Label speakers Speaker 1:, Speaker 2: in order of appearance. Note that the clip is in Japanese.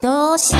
Speaker 1: どうし